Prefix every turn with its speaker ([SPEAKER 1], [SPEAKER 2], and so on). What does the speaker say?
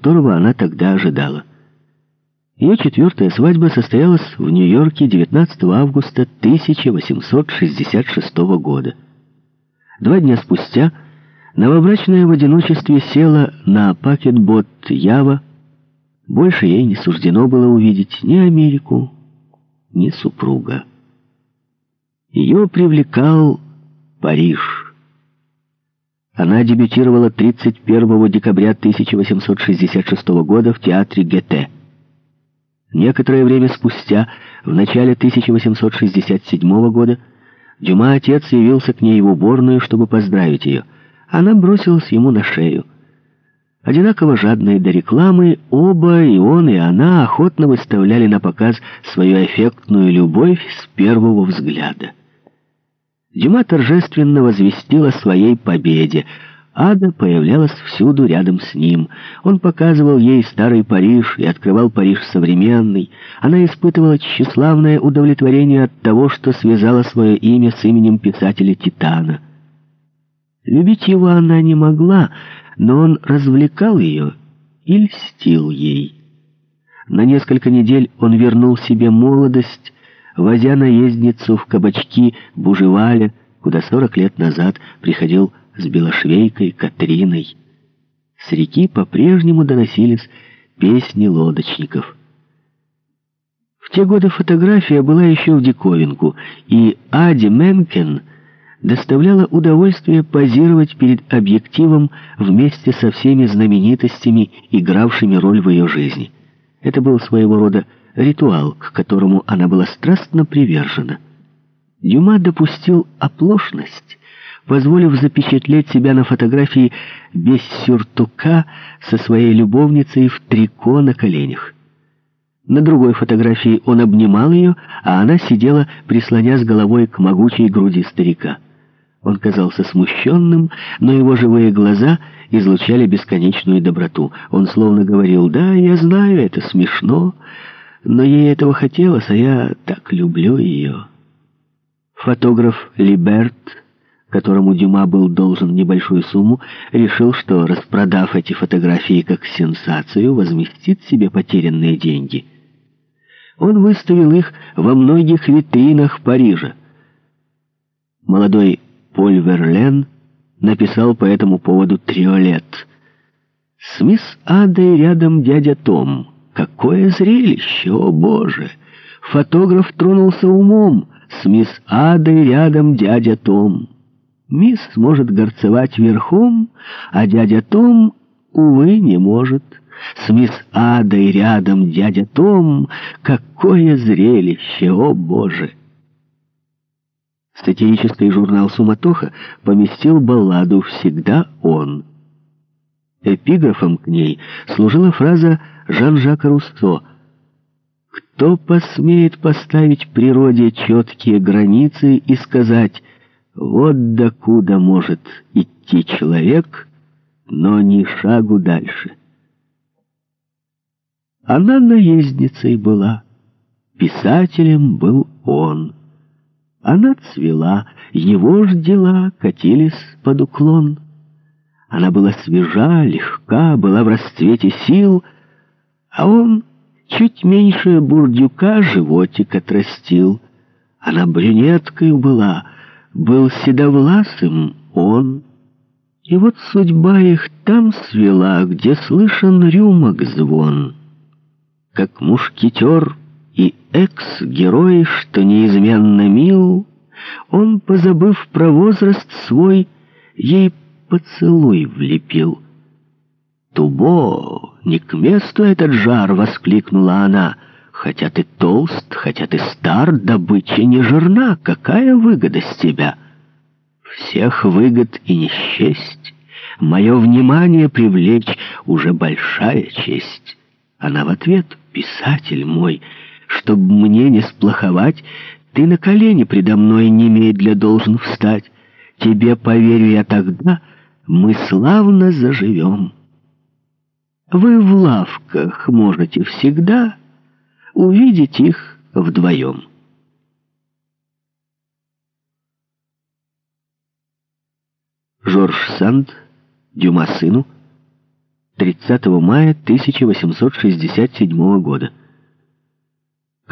[SPEAKER 1] которого она тогда ожидала. Ее четвертая свадьба состоялась в Нью-Йорке 19 августа 1866 года. Два дня спустя новобрачная в одиночестве села на пакетбот Ява. Больше ей не суждено было увидеть ни Америку, ни супруга. Ее привлекал Париж. Она дебютировала 31 декабря 1866 года в театре Гете. Некоторое время спустя, в начале 1867 года, Дюма отец явился к ней в уборную, чтобы поздравить ее. Она бросилась ему на шею. Одинаково жадные до рекламы, оба, и он, и она, охотно выставляли на показ свою эффектную любовь с первого взгляда. Дюма торжественно возвестил о своей победе — Ада появлялась всюду рядом с ним. Он показывал ей старый Париж и открывал Париж современный. Она испытывала тщеславное удовлетворение от того, что связала свое имя с именем писателя Титана. Любить его она не могла, но он развлекал ее и льстил ей. На несколько недель он вернул себе молодость, возя наездницу в кабачки Бужеваля, куда сорок лет назад приходил с белошвейкой Катриной. С реки по-прежнему доносились песни лодочников. В те годы фотография была еще в диковинку, и Ади Менкен доставляла удовольствие позировать перед объективом вместе со всеми знаменитостями, игравшими роль в ее жизни. Это был своего рода ритуал, к которому она была страстно привержена. Дюма допустил оплошность, позволив запечатлеть себя на фотографии без сюртука со своей любовницей в трико на коленях. На другой фотографии он обнимал ее, а она сидела, прислонясь головой к могучей груди старика. Он казался смущенным, но его живые глаза излучали бесконечную доброту. Он словно говорил, «Да, я знаю, это смешно, но ей этого хотелось, а я так люблю ее». Фотограф Либерт которому Дюма был должен небольшую сумму, решил, что, распродав эти фотографии как сенсацию, возместит себе потерянные деньги. Он выставил их во многих витринах Парижа. Молодой Поль Верлен написал по этому поводу триолет. «С мисс Адой рядом дядя Том. Какое зрелище, о боже!» Фотограф тронулся умом. «С мисс Адой рядом дядя Том». Мисс может горцевать верхом, а дядя Том, увы, не может. С мисс Адой рядом дядя Том. Какое зрелище, о боже! Сатирический журнал «Суматоха» поместил балладу «Всегда он». Эпиграфом к ней служила фраза Жан-Жака Руссо «Кто посмеет поставить природе четкие границы и сказать вот докуда может идти человек, но ни шагу дальше. Она наездницей была, писателем был он. Она цвела, его ж дела катились под уклон. Она была свежа, легка, была в расцвете сил, а он чуть меньше бурдюка животик отрастил. Она брюнеткой была — был седовласым он. И вот судьба их там свела, где слышен рюмок звон. Как мушкетер и экс-герой, что неизменно мил, он, позабыв про возраст свой, ей поцелуй влепил. «Тубо, не к месту этот жар!» — воскликнула она — Хотя ты толст, хотя ты стар, добыча не жирна, какая выгода с тебя? Всех выгод и не счесть. Мое внимание привлечь уже большая честь. Она в ответ, писатель мой, чтоб мне не сплоховать, ты на колени предо мной немедля должен встать. Тебе, поверю я тогда, мы славно заживем. Вы в лавках можете всегда увидеть их вдвоем. Жорж Санд, Дюма сыну, 30 мая 1867 года.